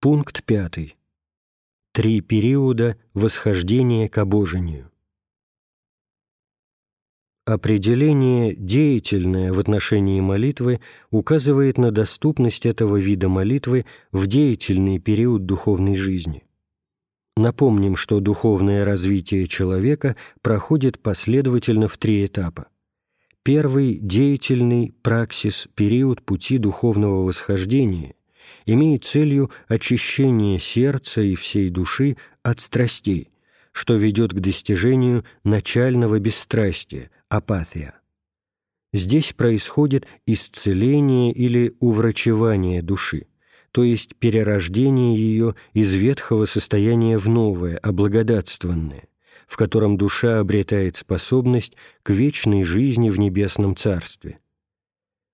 Пункт пятый. Три периода восхождения к обожению. Определение «деятельное» в отношении молитвы указывает на доступность этого вида молитвы в деятельный период духовной жизни. Напомним, что духовное развитие человека проходит последовательно в три этапа. Первый – деятельный праксис, период пути духовного восхождения, имеет целью очищение сердца и всей души от страстей, что ведет к достижению начального бесстрастия, апатия. Здесь происходит исцеление или уврачевание души, то есть перерождение ее из ветхого состояния в новое, облагодатствованное, в котором душа обретает способность к вечной жизни в небесном царстве.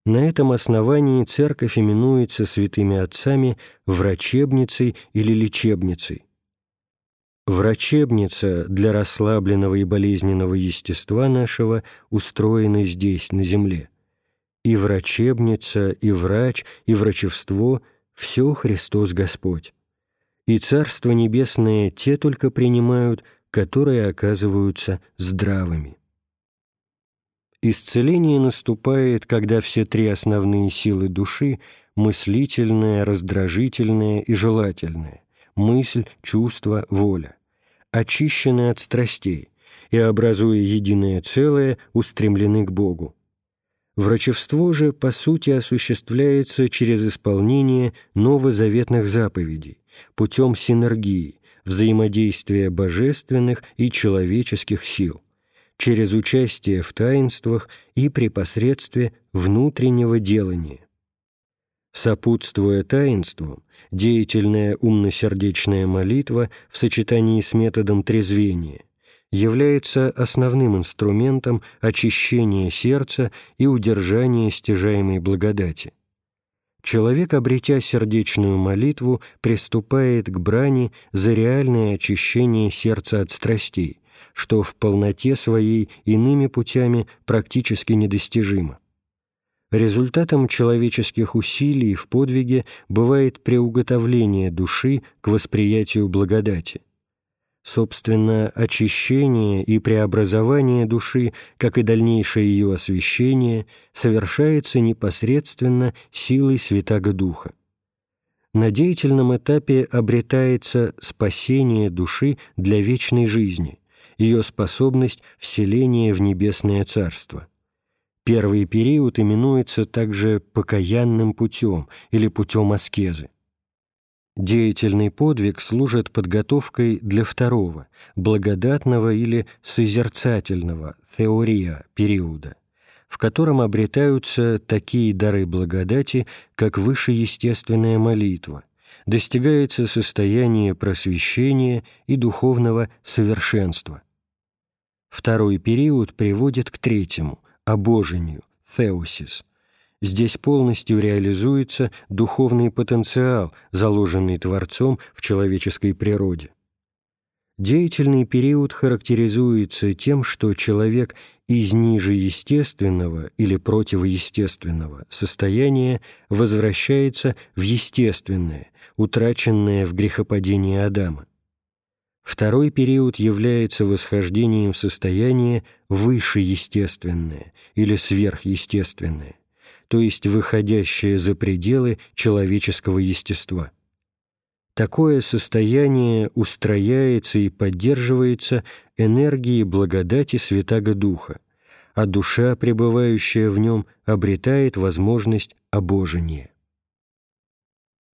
На этом основании церковь именуется святыми отцами врачебницей или лечебницей, Врачебница для расслабленного и болезненного естества нашего устроена здесь, на земле. И врачебница, и врач, и врачевство – все Христос Господь. И Царство Небесное те только принимают, которые оказываются здравыми. Исцеление наступает, когда все три основные силы души – мыслительная, раздражительная и желательная мысль, чувство, воля, очищены от страстей и, образуя единое целое, устремлены к Богу. Врачевство же, по сути, осуществляется через исполнение новозаветных заповедей, путем синергии, взаимодействия божественных и человеческих сил, через участие в таинствах и при посредстве внутреннего делания. Сопутствуя таинству, деятельная умно-сердечная молитва в сочетании с методом трезвения является основным инструментом очищения сердца и удержания стяжаемой благодати. Человек, обретя сердечную молитву, приступает к брани за реальное очищение сердца от страстей, что в полноте своей иными путями практически недостижимо. Результатом человеческих усилий в подвиге бывает приуготовление души к восприятию благодати. Собственно, очищение и преобразование души, как и дальнейшее ее освящение, совершается непосредственно силой Святаго Духа. На деятельном этапе обретается спасение души для вечной жизни, ее способность вселения в небесное царство – Первый период именуется также покаянным путем или путем аскезы. Деятельный подвиг служит подготовкой для второго, благодатного или созерцательного, теория периода, в котором обретаются такие дары благодати, как высшеестественная молитва, достигается состояние просвещения и духовного совершенства. Второй период приводит к третьему, обожению, theosis. Здесь полностью реализуется духовный потенциал, заложенный Творцом в человеческой природе. Деятельный период характеризуется тем, что человек из ниже естественного или противоестественного состояния возвращается в естественное, утраченное в грехопадении Адама. Второй период является восхождением в состояние высшеестественное или сверхъестественное, то есть выходящее за пределы человеческого естества. Такое состояние устрояется и поддерживается энергией благодати Святаго Духа, а душа, пребывающая в нем, обретает возможность обожения.